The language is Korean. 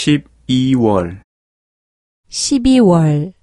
12월. 12월.